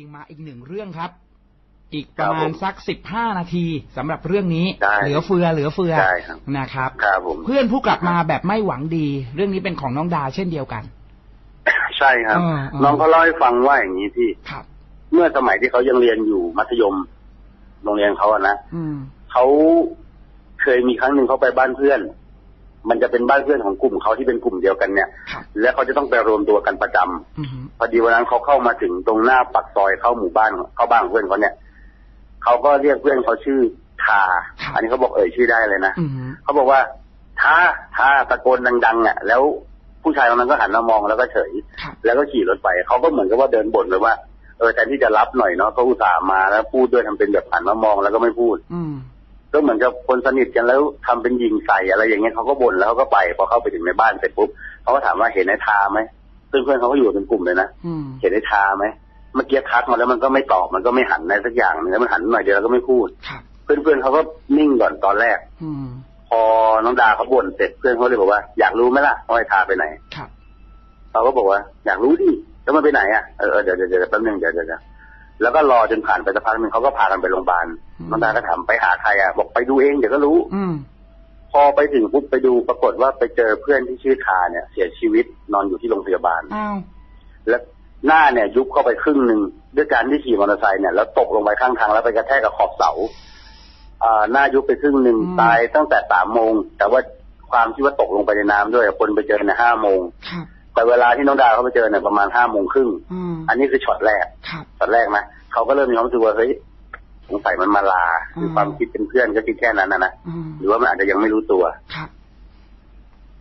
ริงๆมาอีกหนึ่งเรื่องครับ อีกประมาณสักสิบห้านาทีสำหรับเรื่องนี้ได้เหลือเฟือเหลือเฟือได้ครับนะครับครับผมเพื่อนผู้กลับมาแบบไม่หวังดี เรื่องนี้เป็นของน้องดาเช่นเดียวกัน ใช่ครับอ่าอ่าน้องเขาเล่าให้ฟังว่าอย่างนี้พี่ครับ เมื่อสมัยที่เขายังเรียนอยู่มัธยมโรงเรียนเขาอะนะอืมเขาเคยมีครั้งหนึ่งเขาไปบ้านเพื่อน มันจะเป็นบ้านเพื่อนของกลุ่มเขาที่เป็นกลุ่มเดียวกันเนี่ยครับแล้วเขาจะต้องไปรวมตัวกันประจำอืมพอดีวันนั้นเขาเข้ามาถึงตรงหน้าปากซอยเข้าหมู่บ้านเข้าบ้านของเพื่อนเขาเนี่ยเขาก็เรียกเพื่อนเขาชื่อทาอันนี้เขาบอกเอ่ยชื่อได้เลยนะอืมเขาบอกว่าท้าท้าตะโกนดังๆอะแล้วผู้ชายคนนั้นก็หันมามองแล้วก็เฉยครับแล้วก็ขี่รถไปเขาก็เหมือนกับว่าเดินบ่นเลยว่าเออแทนที่จะรับหน่อยเนาะเขาอุตส่าห์มาแล้วพูดด้วยทำเป็นแบบหันมามองแล้วก็ไม่พูดอืม ก็เหมือนกับคนสนิทกันแล้วทำเป็นยิงใส่อะไรอย่างเงี้ยเขาก็บ่นแล้วเขาก็ไปพอเข้าไปถึงในบ้านเสร็จปุ๊บเขาก็ถามว่าเห็นไอ้ทาไหมซึ่งเพื่อนเขาก็อยู่เป็นกลุ่มเลยนะอืมเห็นไอ้ทาไหมเมื่อกี้ทักมาแล้วมันก็ไม่ตอบมันก็ไม่หันอะไรสักอย่างหนึงแล้วมันหันหน่อยเดียวแล้วก็ไม่พูดครับเพื่อนๆเขาก็นิ่งก่อนตอนแรกอืมพอน้องดาเขาบ่นเสร็จเพื่อนเขาเลยบอกว่า อยากรู้ไหมล่ะว่าไอ้ทาไปไหนครับเราก็บอกว่า อยากรู้ดิแล้วมันไปไหนอะเออเออเดี๋ยวเดี๋ยวเดี๋ยวแป๊บนึงเดี๋ยวเดี๋ยวเดี๋ยว แล้วก็รอจนผ่านไปสักพักหนึ่งเขาก็พากันไปโรงพยาบาลอืมน้องดาก็ถามไปหาใครอะบอกไปดูเองเดี๋ยวก็รู้ อืมพอไปถึงปุ๊บไปดูปรากฏว่าไปเจอเพื่อนที่ชื่อทาเนี่ย เสียชีวิตนอนอยู่ที่โรงพยาบาลอ้าวแล้วหน้าเนี่ย ยุบเข้าไปครึ่งหนึ่งด้วยการที่ขี่มอเตอร์ไซค์เนี่ยแล้วตกลงไปข้างทางแล้วไปกระแทกกับขอบเสาอ่าหน้ายุบไปครึ่งหนึ่งตายตั้งแต่สามโมงแต่ว่าความที่ว่าตกลงไปในน้ำด้วยคนไปเจอในห้าโมงครับ แต่เวลาที่น้องดาวเขาไปเจอเนี่ยประมาณห้าโมงครึ่งอืมอันนี้คือช็อตแรกครับช็อตแรกนะเขาก็เริ่มมีความรู้สึกว่าเฮ้ยสงสัยมันมาลาคือมความคิดเป็นเพื่อนก็คิดแค่นั้นนะนะอืมหรือว่ามันอาจจะยังไม่รู้ตัวครับ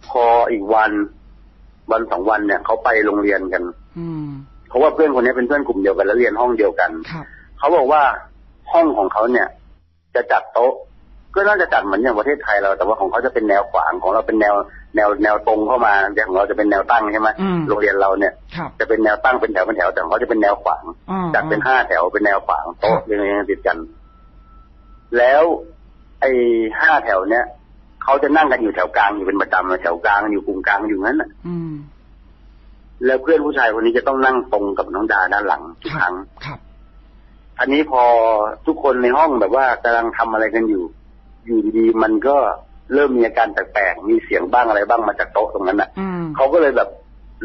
พออีกวันวันสองวันเนี่ยเขาไปโรงเรียนกัน อืมเพราะว่าเพื่อนคนนี้เป็นเพื่อนกลุ่มเดียวกันแล้วเรียนห้องเดียวกันครับเขาบอกว่าห้องของเขาเนี่ย จะจัดโต๊ะ ก็น่าจะจัดเหมือนอย่างประเทศไทยเราแต่ว่าของเขาจะเป็นแนวขวางของเราเป็นแนว แนวแนวตรงเข้ามาแต่ของเราจะเป็นแนวตั้งใช่ไหมอืมโรงเรียนเราเนี่ยครับจะเป็นแนวตั้งเป็นแถวเป็นแถวแต่ของเขาจะเป็นแนวขวางอ่าจัดเป็นอ่าห้าแถวเป็นแนวขวางโต๊ะครับเรียงๆติดกัน แล้วไอ้ห้าแถวเนี้ยเขาจะนั่งกันอยู่แถวกลางอยู่เป็นประจำเลยแถวกลางอยู่กลุ่มกลางอยู่งั้นน่ะอืมแล้วเพื่อนผู้ชายคนนี้จะต้องนั่งตรงกับน้องดาด้านหลังทุกครั้งครับอันนี้พอทุกคนในห้องแบบว่ากำลังทำอะไรกันอยู่ อยู่ดีๆมันก็ เริ่มมีอาการแปลกๆมีเสียงบ้างอะไรบ้างมาจากโต๊ะตรงนั้นน่ะอืมเขาก็เลยแบบ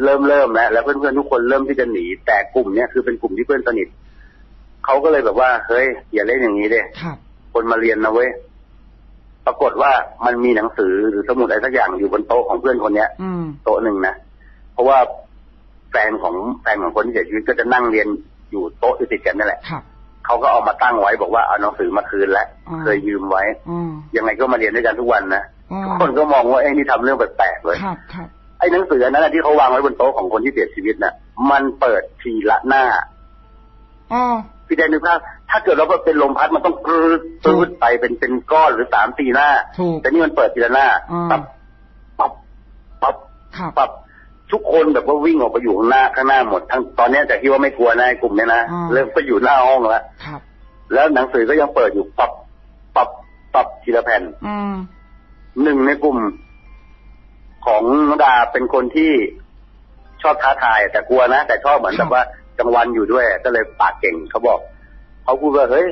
เริ่มเริ่มแล้วแล้วเพื่อนๆทุกคนเริ่มที่จะหนี แต่กลุ่มเนี้ยคือเป็นกลุ่มที่เพื่อนสนิทเขาก็เลยแบบว่า เฮ้ย อย่าเล่นอย่างนี้เด้ครับคนมาเรียนนะเว้ยปรากฏว่ามันมีหนังสือหรือสมุดอะไรสักอย่างอยู่บนโต๊ะของเพื่อนคนเนี้ยอืมโต๊ะหนึ่งนะเพราะว่าแฟนของแฟนของคนที่เสียชีวิตก็จะนั่งเรียนอยู่โต๊ะติดๆกันนั่นแหละครับ เขาก็เอามาตั้งไว้บอกว่าเอาหนังสือมาคืนแล้วอ่าเคยยืมไว้อืมยังไงก็มาเรียนด้วยกันทุกวันนะอ่าทุกคนก็มองว่าไอ้นี่ทำเรื่องแปลกๆเลยครับครับไอ้หนังสืออันนั้นนะที่เขาวางไว้บนโต๊ะของคนที่เสียชีวิตน่ะ มันเปิดทีละหน้าอ๋อพี่แดนนึกภาพถ้าเกิดเราเป็นลมพัดมันต้องปรืดปรืดไปเป็นเป็นก้อนหรือสามสี่หน้าถูกแต่นี่มันเปิดทีละหน้าอ่าปั๊บปั๊บปั๊บครับปั๊บ ทุกคนแบบว่าวิ่งออกไปอยู่ข้างหน้าข้างหน้าหมดทั้งตอนเนี้ยจากที่ว่าไม่กลัวนะไอ้กลุ่มเนี้ยนะอ่าเริ่มไปอยู่หน้าห้องแล้วครับ แล้วหนังสือก็ยังเปิดอยู่ปับปับปับทีละแผ่นอืมหนึ่งในกลุ่มของนองดาเป็นคนที่ชอบท้าทายแต่กลัวนะแต่ชอบเหมือนครัแบบบว่ากลางวันอยู่ด้วย ก็เลยปากเก่งเขาบอกเขาพูดว่าเฮ้ย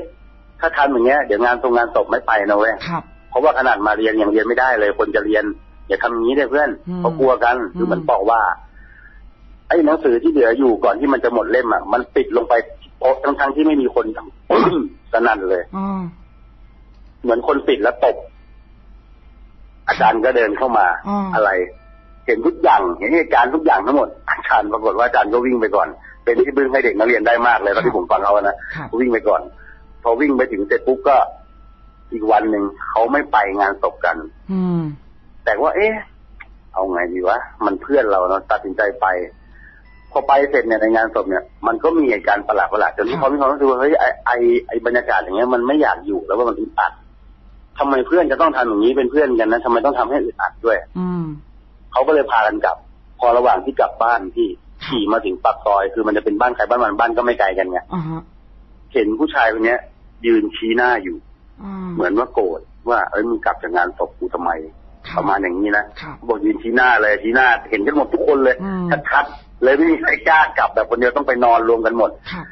ถ้าทำอย่างเงี้ยเดี๋ยวงานตรงงานศพไม่ไปนะเว้ยครับเพราะว่าขนาดมาเรียนยังเรียนไม่ได้เลย คนจะเรียน อย่าทำอย่างนี้เลยเพื่อนอืมเขากลัวกันคือมันบอกว่า ไอ้หนังสือที่เหลืออยู่ก่อนที่มันจะหมดเล่มอะมันปิดลงไปโต๊ะทั้งๆที่ไม่มีคนทำสนั่นเลยอ๋อเหมือนคนปิดแล้วตก อาจารย์ก็เดินเข้ามาอ่าอะไร เห็นทุกอย่างเห็นเหตุการณ์ทุกอย่างทั้งหมดอาจารย์ปรากฏว่าอาจารย์ก็วิ่งไปก่อน เป็นที่บึ้งให้เด็กนักเรียนได้มากเลยตอนที่ผมฟังเขาอะนะครับวิ่งไปก่อน พอวิ่งไปถึงเสร็จปุ๊บก็อีกวันหนึ่งเขาไม่ไปงานศพกัน อืม แต่ว่า เอ๊ะเอาไงดีวะมันเพื่อนเราเนาะตัดสินใจไป พอไปเสร็จเนี่ยในงานศพเนี่ย มันก็มีเหตุการณ์ประหลาดประหลาดๆจนที่เขามีความรู้สึกว่าเฮ้ยไอไอไอบรรยากาศอย่างเงี้ยมันไม่อยากอยู่แล้วว่ามันอึดอัดทำไมเพื่อนจะต้องทำอย่างนี้เป็นเพื่อนกันนะทำไมต้องทำให้อึดอัดด้วย อืมเขาก็เลยพากันกลับ พอระหว่างที่กลับบ้านที่ขี่มาถึงปากซอย คือมันจะเป็นบ้านใครบ้านมันบ้านก็ไม่ไกลกันไงอ่าฮะเห็นผู้ชายคนเนี้ย ยืนชี้หน้าอยู่อ่าเหมือนว่าโกรธว่าเอ้ยมึงกลับจากงานศพกูทำไมค ประมาณอย่างนี้นะครับบอกยืนชี้หน้าเลยชี้หน้าเห็นกันหมดทุกคนเลยอืมชัดๆเลยไม่มีใครกล้ากลับแบบคนเดียวต้องไปนอนรวมกันหมดครับ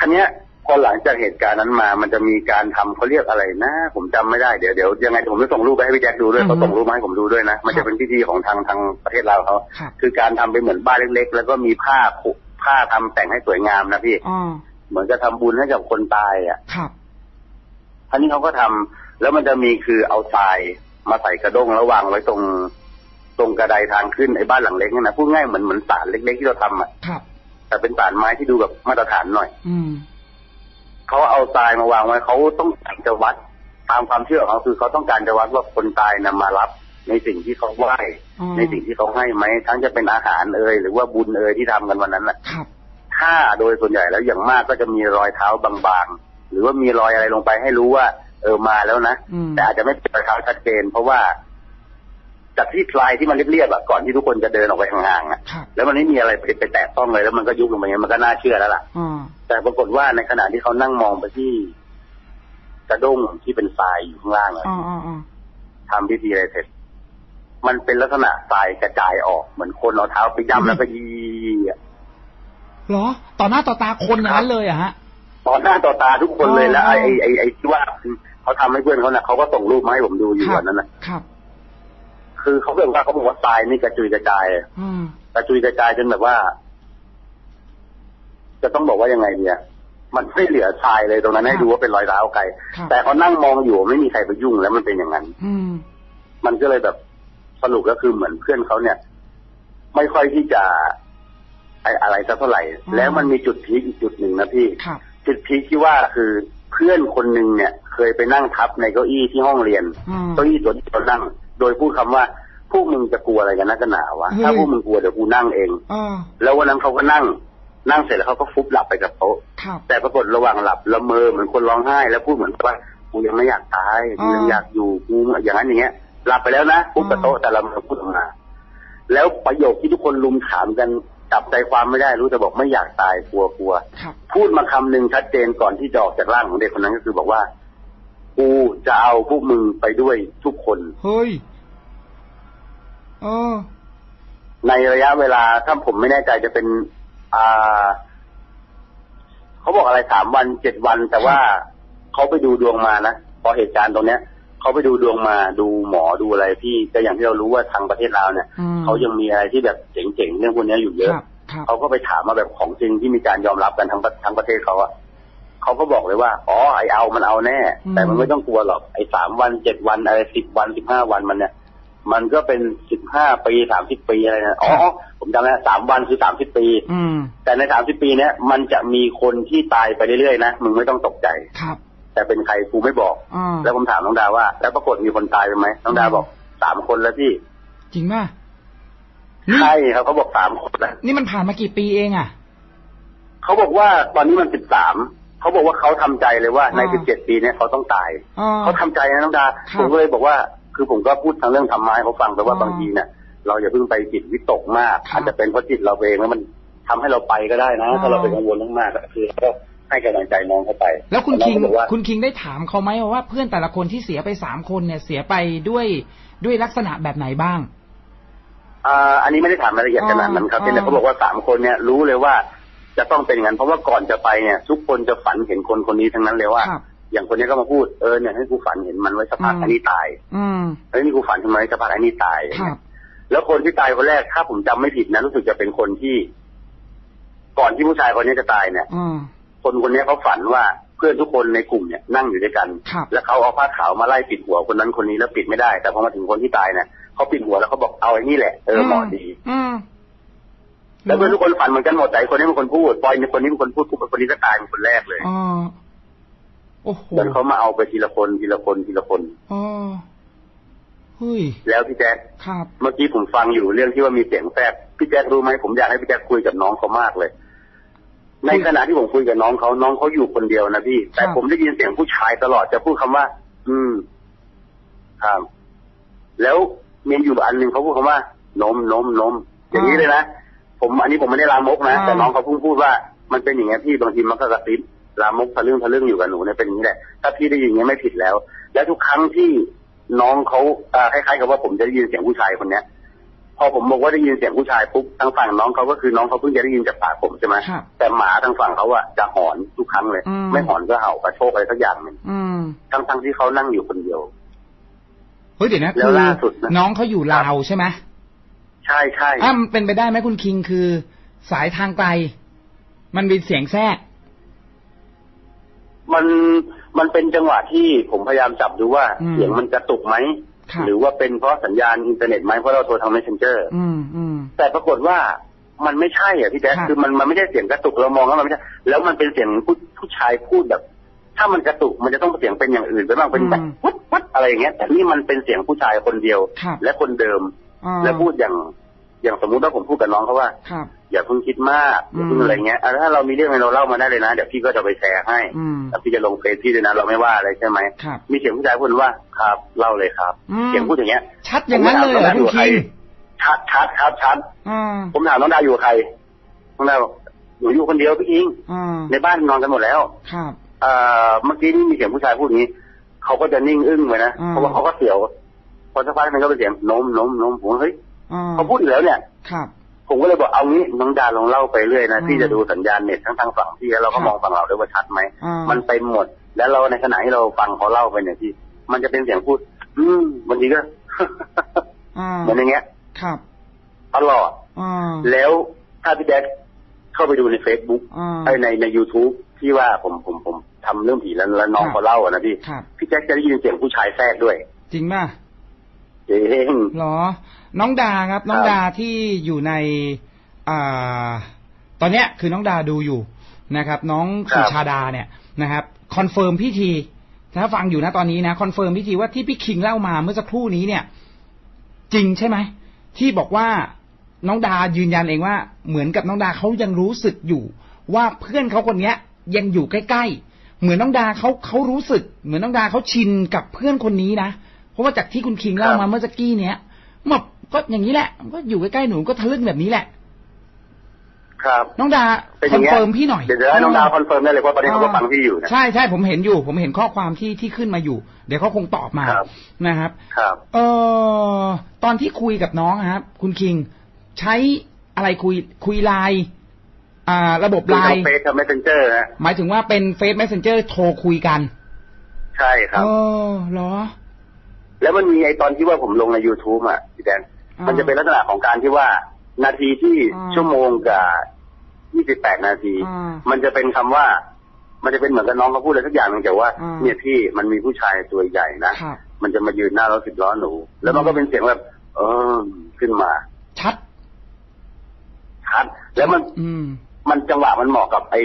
ทีเนี้ยพอหลังจากเหตุการณ์นั้นมา มันจะมีการทำเขาเรียกอะไรนะ ผมจำไม่ได้เดี๋ยวเดี๋ยวยังไงผมจะส่งรูปไปให้พี่แจ็คดูด้วยอืมเขาส่งรูปมาให้ผมดูด้วยนะ มันครัจะบเป็นพิธีของทางทางประเทศเราวเขาครับคือการทำเป็นเหมือนบ้านเล็ก ๆ แล้วก็มีผ้าผูกผ้าทำแต่งให้สวยงามนะพี่อ๋อเหมือนจะทำบุญให้กับคนตายอะครับท่านี้เขาก็ทำแล้วมันจะมีคือเอาทราย มาใส่กระด้งแล้ววางไว้ตรงตรงกระไดทางขึ้นไอ้บ้านหลังเล็กนี่นะพูดง่ายเหมือนเหมือนศาลเล็กๆที่เราทำอะครับ แต่เป็นศาลไม้ที่ดูแบบมาตรฐานหน่อย อืมเขาเอาทรายมาวางไว้เขาต้องการจะวัดตามความเชื่อของเขาคือเขาต้องการจะวัดว่าคนตายนะมารับ ในสิ่งที่เขาไหว้อ๋อในสิ่งที่เขาให้ไหมทั้งจะเป็นอาหารเอ่ยหรือว่าบุญเอ่ยที่ทำกันวันนั้นแหละครับถ้าโดยส่วนใหญ่แล้วอย่างมากก็จะมีรอยเท้าบางๆหรือว่ามีรอยอะไรลงไปให้รู้ว่า เออมาแล้วนะอืมแต่อาจจะไม่เป็นรอยเท้าชัดเจน เพราะว่า จากที่ลายที่มันเรียบๆอะก่อนที่ทุกคนจะเดินออกไปห่างๆอะครับแล้วมันไม่มีอะไรไปไปแตะต้องเลย แล้วมันก็ยุบลงไปอย่างนี้มันก็น่าเชื่อแล้วล่ะอ๋อแต่ปรากฏว่าในขณะที่เขานั่งมองไปที่กระด้งที่เป็นทรายอยู่ข้างล่างอะอ๋ออ๋ออ๋อทำพิธีอะไรเสร็จ มันเป็นลักษณะทรายกระจายออกเหมือนคนเอาเท้าไปย่ำแล้วก็ยีอะเหรอ ต่อหน้าต่อตาคนอย่างนั้นเลยอะฮะ ต่อหน้าต่อตาทุกคนเลยอ๋อแล้วไอ้ไอ้ไอ้ไอ้ที่ว่าเขาทำให้เพื่อนเขาน่ะเขาก็ส่งรูปมาให้ผมดูอยู่ครับวันนั้นนะครับคคือเขาบอกว่าเขาบอกว่าทรายนี่กระจุยกระจายอืมกระจุยกระจายจนแบบว่า จะต้องบอกว่ายังไงเนี่ยมันไม่เหลือทรายเลยตรงนั้นให้ดูว่าเป็นรอยร้าวไกลครับแต่เขานั่งมองอยู่ไม่มีใครไปยุ่งแล้วมันเป็นอย่างนั้น อืมมันก็เลยแบบสรุปก็คือเหมือนเพื่อนเขาเนี่ย ไม่ค่อยที่จะไออะไรสักเท่าไหร่อืมแล้วมันมีจุดพีคอีกจุดหนึ่งนะพี่ครับ จุดพีคที่ว่าคือเพื่อนคนหนึ่งเนี่ย เคยไปนั่งทับในเก้าอี้ที่ห้องเรียนอืมเก้าอี้ตัวที่เขานั่ง โดยพูดคำว่าพวกมึงจะกลัวอะไรกันนักกันหนาวะเฮ้ยถ้าพวกมึงกลัวเดี๋ยวกูนั่งเองอ๋อแล้ววันนั้นเขาก็นั่ง นั่งเสร็จแล้วเขาก็ฟุบหลับไปกับโต๊ะครับแต่ปรากฏระหว่างหลับละเมอเหมือนคนร้องไห้ แล้วพูดเหมือนว่ากูยังไม่อยากตายกูยังอ่าอยากอยู่กูอย่างนั้นอย่างเงี้ยหลับไปแล้วนะฟุบกับโต๊ะแต่ละเมอพูดออกมาแล้วประโยคที่ทุกคนลุมถามกัน จับใจความไม่ได้รู้แต่บอกไม่อยากตายกลัวกลัวครับพูดมาคำหนึ่งชัดเจนก่อนที่จะออกจากร่างของเด็กคนนั้นก็คือบอกว่ากูจะเอาพวกมึงไปด้วยทุกคนเฮ้ยเออในระยะเวลาถ้าผมไม่แน่ใจจะเป็น อ่าเขาบอกอะไรสามวันเจ็ดวัน แต่ว่าเขาไปดูดวงมานะพอเหตุการณ์ตรงเนี้ย เขาไปดูดวงมาดูหมอดูอะไรพี่แต่อย่างที่เรารู้ว่าทางประเทศเราวเนี่ยอืมเขายังมีอะไรที่แบบเจ๋งๆเรื่องพวกเนี้ยอยู่เยอะครับครับเขาก็ไปถามมาแบบของจริงที่มีการยอมรับกันทั้งประทั้งประเทศเขาอะเขาก็บอกเลยว่าอ๋อไอเอามันเอาแน่อืมแต่มันไม่ต้องกลัวหรอกไอสามวันเจ็ดวันอะไรสิบวันสิบห้าวันมันเนี่ย มันก็เป็นสิบห้าปีสามสิบปีอะไรนะอ๋อผมจำได้สามวันคือสามสิบปีอืมแต่ในสามสิบปีเนี้ยมันจะมีคนที่ตายไปเรื่อยๆนะมึงไม่ต้องตกใจครับ แต่เป็นใครกูไม่บอกอ่าแล้วผมถามน้องดาว่า แล้วปรากฏมีคนตายไปไหมน้องดาบอกสามคนแล้วพี่ จริงป่ะนี่ใช่ครับเขาบอกสามคนแล้วนี่มันผ่านมากี่ปีเองอะเขาบอกว่าตอนนี้มันสิบสามเขาบอกว่าเขาทำใจเลยว่าในอ่าสิบเจ็ดปีเนี้ยเขาต้องตายอ๋อเขาทำใจนะน้องดาครับผมก็เลยบอกว่า คือผมก็พูดทางเรื่องธรรมะให้เขาฟังแต่ว่าอ่าบางทีเนี่ยเราอย่าเพิ่งไปจิตวิตกมากครับอาจจะเป็นเพราะจิตเราเองแล้วมันทำให้เราไปก็ได้นะอ่าถ้าเราเป็นกังวลมากๆก็คือก็ ให้กำลังใจน้องเขาไป แล้วคุณน้อคิงก็บอกว่าคุณคิงได้ถามเขาไหมว่าเพื่อนแต่ละคนที่เสียไปสามคนเนี่ยเสียไปด้วยด้วยลักษณะแบบไหนบ้างอ่าอันนี้ไม่ได้ถามรายละเอียดขนาดนั้นครับอ่าแต่เขาบอกว่าสามคนเนี่ยรู้เลยว่าจะต้องเป็นอย่างนั้นเพราะว่าก่อนจะไปเนี่ย ทุกคนจะฝันเห็นคนคนนี้ทั้งนั้นเลยว่าครับอย่างคนนี้ก็มาพูดเออเนี่ยให้กูฝันเห็นมันไว้สักพักอืมอันนี้ตาย อืมเฮ้ยนี่กูฝันทำไมสักพักอันนี้ตายครับแล้วคนที่ตายคนแรกถ้าผมจำไม่ผิดนะรู้สึกจะเป็นคนที่ ก่อนที่ผู้ชายคนนี้จะตายเนี่ยอืม คนคนนี้เขาฝันว่าเพื่อนทุกคนในกลุ่มเนี่ยนั่งอยู่ด้วยกัน ครับ แล้วเขาเอาผ้าขาวมาไล่ปิดหัวคนนั้นคนนี้แล้วปิดไม่ได้ แต่พอมาถึงคนที่ตายเนี่ยเขาปิดหัวแล้วเขาบอกเอาไอ้นี่แหละเออเหมาะดี อืมแล้วเพื่อนทุกคนฝันเหมือนกันหมดแต่ไอ้คนนี้เป็นคนพูดปอยในคนนี้เป็นคนพูดปุ๊บไอ้คนนี้ก็ตายเป็นคนแรกเลยอ๋อโอ้โหเหมือนเขามาเอาไปทีละคนทีละคนทีละคน อ๋อเฮ้ย แล้วพี่แจ๊คครับ เมื่อกี้ผมฟังอยู่เรื่องที่ว่ามีเสียงแทรกพี่แจ๊ครู้ไหมผมอยากให้พี่แจ๊คคุยกับน้องเขามากเลย ในขณะที่ผมคุยกับน้องเขาน้องเขาอยู่คนเดียวนะพี่ แต่ครับผมได้ยินเสียงผู้ชายตลอดจะพูดคำว่า อืมครับแล้วมีอยู่อันหนึ่งเขาพูดคำว่านมนมนมอย่างนี้เลยนะผมอันนี้ผมไม่ได้ลามกนะอ่าแต่น้องเขาเพิ่งพูดว่ามันเป็นอย่างนี้ยพี่บางทีมันก็กระซิบลามกทะลึ่งทะลึ่งอยู่กับหนูเนี่ยเป็นอย่างนี้แหละถ้าพี่ได้ยินอย่างนี้ยไม่ผิดแล้ว และทุกครั้งที่น้องเขาเอ่อคล้ายๆกับว่าผมจะได้ยินเสียงผู้ชายคนเนี้ย พอผมบอกว่าได้ยินเสียงผู้ชายปุ๊บทางฝั่งน้องเขาก็คือน้องเขาเพิ่งจะได้ยินจากปากผมใช่ไหมครับ แต่หมาทางฝั่งเขาอะจะหอนทุกครั้งเลย อืม ไม่หอนก็เห่ากระโชกอะไรสักอย่างหนึ่งอืมทั้งทั้งๆที่เขานั่งอยู่คนเดียว เฮ้ยเดี๋ยวนะแล้คืวอล่าสุดนะ น้องเขาอยู่ลาวใช่ไหมใช่ใช่อะมันเป็นไปได้ไหมคุณคิงคือ สายทางไกล มันเป็นเสียงแทรก มันมันเป็นจังหวะที่ผมพยายามจับดูว่า อืม เสียงมันกระตุกไหมครับ หรือว่าเป็นเพราะสัญญาณอินเทอร์เน็ตไหมเพราะเราโทรทาง messenger อืมอืมแต่ปรากฏว่ามันไม่ใช่อะพี่แจ๊คครับคือมันมันไม่ใช่เสียงกระตุกเรามองว่ามันไม่ใช่แล้วมันเป็นเสียงผู้ผู้ชายพูดแบบ ถ้ามันกระตุกมันจะต้องเสียงเป็นอย่างอื่นไปบ้างเป็นแบบวัดวัดอะไรอย่างเงี้ยแต่นี่มันเป็นเสียงผู้ชายคนเดียวครับและคนเดิมอ่าและพูดอย่าง อย่างสมมุติว่าผมพูดกับน้องเขาว่า ครับ อย่าเพิ่งคิดมากอย่าเพิ่งอืมอะไรเงี้ยอะถ้าเรามีเรื่องอะไรเราเล่ามาได้เลยนะเดี๋ยวพี่ก็จะไปแชร์ให้อืม แล้วพี่จะลงเฟซพี่ด้วยนะเราไม่ว่าอะไรใช่ไหมครับ มีเสียงผู้ชายพูดว่าครับเล่าเลยครับ อืม เสียงพูดอย่างเงี้ย ชัดอย่างนั้นเลยเหรอผมคุณถามคิงชัดชัดครับชัดอ่าผมถามน้องดาวอยู่กับใครน้องดาวบอกหนูอยู่คนเดียวพี่อิง อ่าในบ้านนอนกันหมดแล้ว ครับ เอ่อเมื่อกี้นี่มีเสียงผู้ชายพูดอย่างนี้ เขาก็จะนิ่งอึ้งไปนะอืม เพราะว่าเขาก็เสียวพอสักพักหนึงก็เป็นเสียงโน้มโน้มโน้มผมว่าเฮ้ย อ่าเขาพูดอยู่แล้วเนี่ยครับผมก็เลยบอกเอางี้น้องดาลองเล่าไปเรื่อยนะอืมพี่จะดูสัญญาณเน็ตทั้งทางฝั่งพี่แล้วเราก็ครับมองฝั่งเราด้วยว่าชัดไหมอ่ามันเต็มหมด แล้วเราในขณะที่เราฟังเขาเล่าไปเนี่ยพี่ มันจะเป็นเสียงพูด อืมบางทีก็อ่าเหมือนอย่างเงี้ย ครับตลอดอ่าแล้วถ้าพี่แจ๊คเข้าไปดูใน Facebook อ่าไอ้ในใน YouTube ที่ว่าผมผมผมทำเรื่องผีแล้วแล้วน้องครับเขาเล่าอะนะพี่ครับพี่แจ๊คจะได้ยินเสียงผู้ชายแทรกด้วย จริงป่ะเจ๊งเหรอ น้องดาครับ น้องครับดาที่อยู่ในอ่าตอนเนี้ยคือน้องดาดูอยู่นะครับ น้องสุชาดาเนี่ยนะครับ confirm พี่ทีถ้าฟังอยู่นะตอนนี้นะ confirm พี่ทีว่าที่พี่คิงเล่ามาเมื่อสักครู่นี้เนี่ย จริงใช่ไหมที่บอกว่าน้องดายืนยันเองว่า เหมือนกับน้องดาเขายังรู้สึกอยู่ ว่าเพื่อนเขาคนเนี้ย ยังอยู่ใกล้ๆเหมือนน้องดาเขาเขารู้สึก เหมือนน้องดาเขาชินกับเพื่อนคนนี้นะเพราะว่าจากที่คุณคิงเล่ามาเมื่อสักกี้เนี้ยมัน ก็อย่างนี้แหละก็อยู่ใกล้ๆหนูก็ทะลึ่งแบบนี้แหละ ครับ น้องดาเป็นอย่างนเงี้ย confirm พี่หน่อยเดี๋ยวเดี๋ยวให้น้องดา confirm ได้เลยเพราะตอนนี้เขาก็ฟังพี่อยู่นะใช่ใช่ผมเห็นอยู่ ผมเห็นข้อความที่ที่ขึ้นมาอยู่ เดี๋ยวเขาคงตอบมาครับนะครับ ครับ เออตอนที่คุยกับน้องอะครับ คุณคิงใช้อะไรคุยคุยไลน์อ่า ระบบคุไลยทางน์เฟซทางเมสเซนเจอร์นะหมายถึงว่าเป็นเฟซ m ม s เ e นเจอร์โทรคุยกัน ใช่ครับเออเหรอ แล้วมันมีไอตอนที่ว่าผมลงใน YouTube อะพี่แดนอ่า มัมันจะเป็นลักษณะของการที่ว่า นาทีที่อ่าชั่วโมงกับยี่สิบแปดนาทีอ่ามันจะเป็นคำว่า มันจะเป็นเหมือนกับน้องเขาพูดอะไรสักอย่างหนึ่งแต่ว่าอ่าเนี่ยพี่มันมีผู้ชายตัวใหญ่นะครับมันจะมายืนหน้ารถสิบล้อหนู แล้วมันก็เป็นเสียงแบบเออขึ้นมา ชัด ชัด แล้วมัน อืมมันจังหวะมันเหมาะกับไอ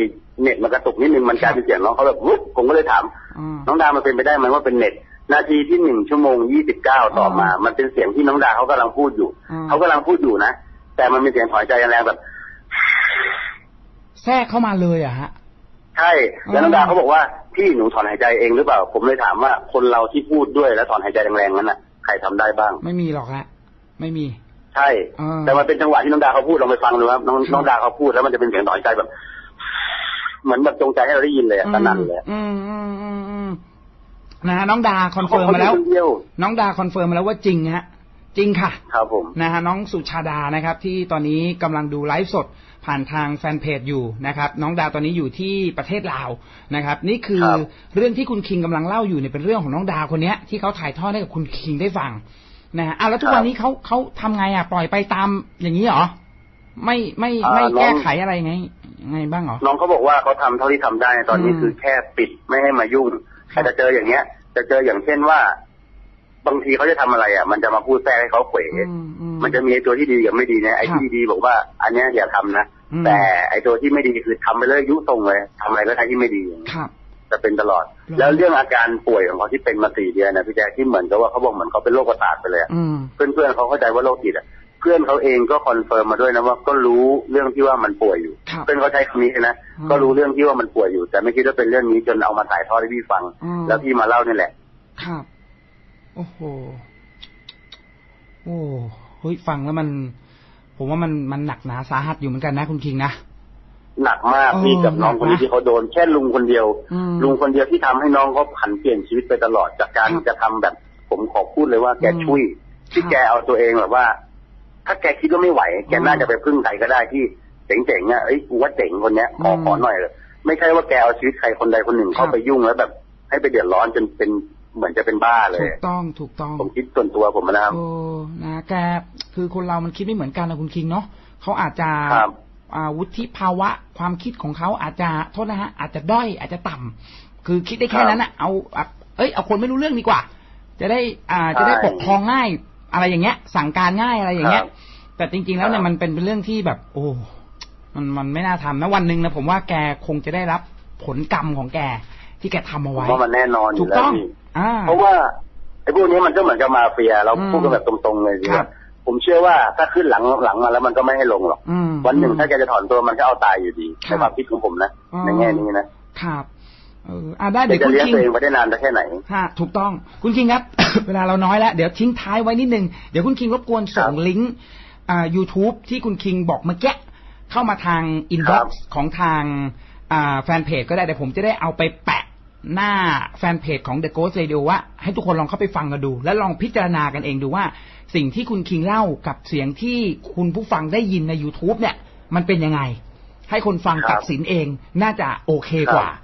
เน็ตมันกระตุกนิดนึงมันกลายเป็นเสียงน้องเขาแบบวุ๊บผมก็เลยถามอ่าน้องดามันเป็นไปได้ไหมว่าเป็นเน็ต นาทีที่หนึ่งชั่วโมงยี่สิบเก้าต่อมาอ่ามัมันเป็นเสียงที่น้องดาเขากำลังพูดอยู่อ่าเขากำลังพูดอยู่นะ แต่มันเป็นเสียงถอยใจแรงๆแบบ แทรกเข้ามาเลยอะฮะ ใช่ แล้วอ่าน้องดาเขาบอกว่าพี่หนูถอนหายใจเองหรือเปล่า ผมเลยถามว่าคนเราที่พูดด้วยแล้วถอนหายใจแรงๆนั้นน่ะใครทำได้บ้าง ไม่มีหรอกฮะ ไม่มี ใช่อ่าแต่มันเป็นจังหวะที่น้องดาเขาพูดลองไปฟังดูครับ น้องน้องดาเขาพูดแล้วมันจะเป็นเสียงถอนหายใจแบบ เหมือนแบบจงใจให้เราได้ยินเลยอะสนั่นเลยอะอืมอืมอืมอืม นะฮะน้องดา confirm มาแล้วคนเดียวน้องดา confirm มาแล้วว่าจริงฮะจริงค่ะ ครับผมนะฮะน้องสุชาดานะครับ ที่ตอนนี้กำลังดูไลฟ์สดผ่านทางแฟนเพจอยู่นะครับ น้องดาตอนนี้อยู่ที่ประเทศลาวนะครับ นี่คือครับเรื่องที่คุณคิงกำลังเล่าอยู่เนี่ยเป็นเรื่องของน้องดาคนเนี้ยที่เขาถ่ายทอดให้กับคุณคิงได้ฟังนะฮะอะแล้วทุกวันนี้เขาเขาทำไงอะปล่อยไปตามอย่างนี้เหรอไม่ไม่ไม่แก้ไขอะไรไงไงบ้างเหรอน้องเขาบอกว่าเขาทำเท่าที่ทำได้ตอนนี้อืมคือแค่ปิดไม่ให้มายุ่งครับ แต่จะเจออย่างเงี้ย จะเจออย่างเช่นว่า บางทีเขาจะทำอะไรอะ มันจะมาพูดแทรกให้เขาเขวอืมอืมันจะมีไอ้ตัวที่ดีกับไม่ดีเนี่ยไอ้ครับที่ดีบอกว่า อันเนี้ยอย่าทำนะอืมแต่ไอ้ตัวที่ไม่ดีคือทำไปเลยยุส่งเลยทำอะไรก็ได้ที่ไม่ดีครับจะเป็นตลอดหรอแล้วเรื่องอาการป่วยของเขาที่เป็นมาสี่เดือนนะพี่แจ๊คที่เหมือนกับว่าเขาบอกเหมือนเขาเป็นโรคประสาทไปเลยอะอืมเพื่อนๆเขาเข้าใจว่าโรคจิตอะ เพื่อนเขาเองก็ confirm มาด้วยนะว่าก็รู้เรื่องที่ว่ามันป่วยอยู่ครับเพื่อนเขาใช้คำนี้นะอืมก็รู้เรื่องที่ว่ามันป่วยอยู่ แต่ไม่คิดว่าเป็นเรื่องนี้จนเอามาถ่ายทอดให้พี่ฟังอืมแล้วพี่มาเล่านี่แหละ ครับ โอ้โหโอ้เฮ้ยฟังแล้วมัน ผมว่ามันมันหนักหนาสาหัสอยู่เหมือนกันนะคุณคิงนะหนักมากเออพี่กับน้องคนนี้หนักนะที่เขาโดนแค่ลุงคนเดียวอืมลุงคนเดียวที่ทำให้น้องเขาผันเปลี่ยนชีวิตไปตลอดจากการครับจะทำแบบ ผมขอพูดเลยว่าแกอืมช่วยที่ครับแกเอาตัวเองแบบว่า ถ้าแกคิดว่าไม่ไหว แกอืมน่าจะไปพึ่งใครก็ได้ที่เจ๋งๆอะเอ้ยกูว่าเจ๋งคนเนี้ยขออืมขอหน่อยเลยไม่ใช่ว่าแกเอาชีวิตใครคนใดคนหนึ่งครัเข้าบไปยุ่งแล้วแบบ ให้ไปเดือดร้อนจนเป็นเหมือนจะเป็นบ้าเลถูยกต้องถูกต้องผมคิดส่วนตัวผมนะครับโอ้นะแกคือคนเรามันคิดไม่เหมือนกันนะคุณคิงเนาะเขาอาจจะครับอาวุฒิภาวะความคิดของเขาอาจจะโทษนะฮะอาจจะด้อยอาจจะต่ำคือคิดได้แค่นั้นนะเอาอะเอ้ยเอาคนไม่รู้เรื่องดีกว่า จะได้อ่าจะได้ใช่ปกครองง่าย อะไรอย่างเงี้ย สั่งการง่ายอะไรอย่างเงี้ยครับแต่จริง ๆ แล้วเนี่คยรับมันเป็นเป็นเรื่องที่แบบ โอ้ มันมันไม่น่าทำนะวันหนึ่งนะผมว่าแกคงจะได้รับผลกรรมของแกที่แกทำเอาผมไว้ว่ามันแน่นอนอถูยู่กแล้วต้องพี่อ่าเพราะว่าไอ้พวกนี้มันก็เหมือนกับมาเฟีย เราอืมพูดกันแบบตรงๆเลยสิครัว่าบผมเชื่อว่าถ้าขึ้นหลังหลังมาแล้วมันก็ไม่ให้ลงหรอกอืมวันหนึ่งอืมถ้าแกจะถอนตัวมันก็เอาตายอยู่ดีครัในบความคิดของผมนะอ๋อในแง่นี้นะครับ เอออ่าได้แกเดี๋ยวจะคุณเลี้ยงคิงตัวเองไปได้นานได้แค่ไหนฮะถูกต้องคุณคิงครับ เวลาเราน้อยแล้วเดี๋ยวทิ้งท้ายไว้นิดนึงเดี๋ยวคุณคิงรบกวนส่งครับลิงก์อ่า YouTube ที่คุณคิงบอกเมื่อกี้เข้ามาทางอินบ็อกซ์ของทางอ่าแฟนเพจก็ได้แต่ผมจะได้เอาไปแปะหน้าแฟนเพจของ The Ghost Radio ว่าให้ทุกคนลองเข้าไปฟังกันดู และลองพิจารณากันเองดูว่า สิ่งที่คุณคิงเล่ากับเสียงที่คุณผู้ฟังได้ยินใน YouTube เนี่ย มันเป็นยังไง ให้คนฟังครับตัดสินเองน่าจะโอเคกว่าครับ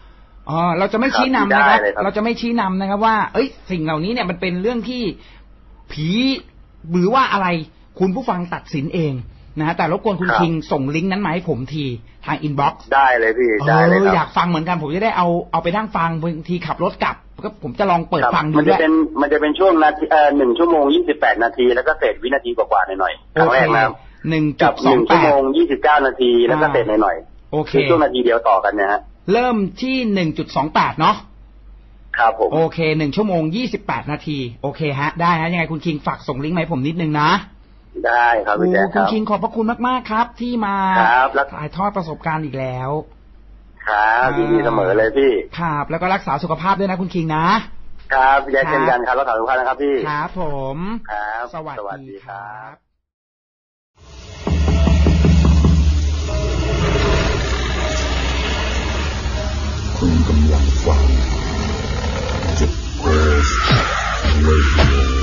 อ๋อเราจะไม่ครับชี้นำนะครับได้เลยครับ เราจะไม่ชี้นำนะครับ ว่า เอ้ย สิ่งเหล่านี้เนี่ยมันเป็นเรื่องที่ผีหรือว่าอะไร คุณผู้ฟังตัดสินเองนะฮะแต่รบกวนคุณคิงส่งลิงก์นั้นมาให้ผมทีทางอินบ็อกซ์ได้เลยพี่เอได้เลยอครับอยากฟังเหมือนกันผมจะได้เอาเอาไปนั่งฟังบางทีขับรถกลับก็ผมจะลองเปิดครับฟังดูมันด้จะวยเป็นมันจะเป็นช่วงนาทีเอ่อหนึ่งชั่วโมงยี่สิบแปดนาทีแล้วก็เศษวินาทีกว่าๆหน่อยๆคโอรั้งแรเคกนะครับหนึ่งจุกัดบสหองนึ่งแปชั่วโมดงยี่สิบเก้านาทีแล้วก็อ่าเศษหน่อยโอๆเคคือช่วงนาทีเดียวต่อกันนะฮะ เริ่มที่หนึ่งจุดสองแปดเนาะครับผมโอเคหนึ่งชั่วโมงยี่สิบแปดนาที โอเคฮะ ได้ฮะ ยังไงคุณคิงฝากส่งลิงก์มาให้ผมนิดนึงนะ ได้ครับโอ้พี่แจ๊คคุคณรับคิงขอบพระคุณมากๆครับ ที่มาครับแล้วถ่ายทอดประสบการณ์อีกแล้วครับยินดีเสมอเลยพี่ครับแล้วก็รักษาสุขภาพด้วยนะคุณคิงนะครับพี่แจ๊คเช่นกันครับแล้วขอบคุณครับนะครับพี่ครับผมครับสวัสสวัสดีดีคครัรับบ Radio.